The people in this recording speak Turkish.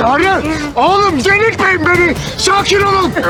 Çağrı! Oğlum delirtmeyin beni! Sakin olun!